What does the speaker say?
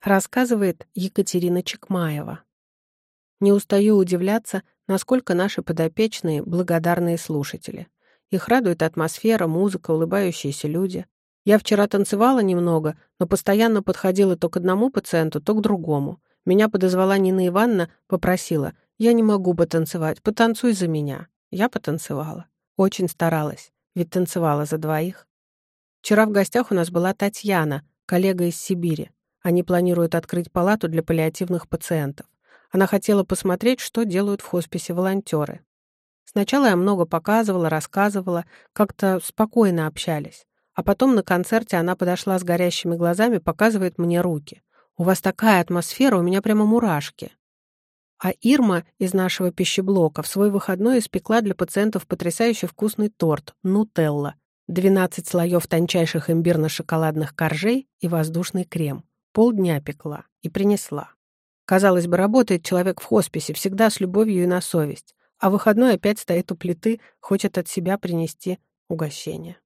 Рассказывает Екатерина Чекмаева. Не устаю удивляться, насколько наши подопечные – благодарные слушатели. Их радует атмосфера, музыка, улыбающиеся люди. Я вчера танцевала немного, но постоянно подходила то к одному пациенту, то к другому. Меня подозвала Нина Ивановна, попросила. «Я не могу потанцевать, потанцуй за меня». Я потанцевала. Очень старалась, ведь танцевала за двоих. Вчера в гостях у нас была Татьяна, коллега из Сибири. Они планируют открыть палату для паллиативных пациентов. Она хотела посмотреть, что делают в хосписе волонтеры. Сначала я много показывала, рассказывала, как-то спокойно общались. А потом на концерте она подошла с горящими глазами, показывает мне руки. «У вас такая атмосфера, у меня прямо мурашки». А Ирма из нашего пищеблока в свой выходной испекла для пациентов потрясающе вкусный торт «Нутелла», 12 слоев тончайших имбирно-шоколадных коржей и воздушный крем. Полдня пекла и принесла. Казалось бы, работает человек в хосписе, всегда с любовью и на совесть, а выходной опять стоит у плиты, хочет от себя принести угощение.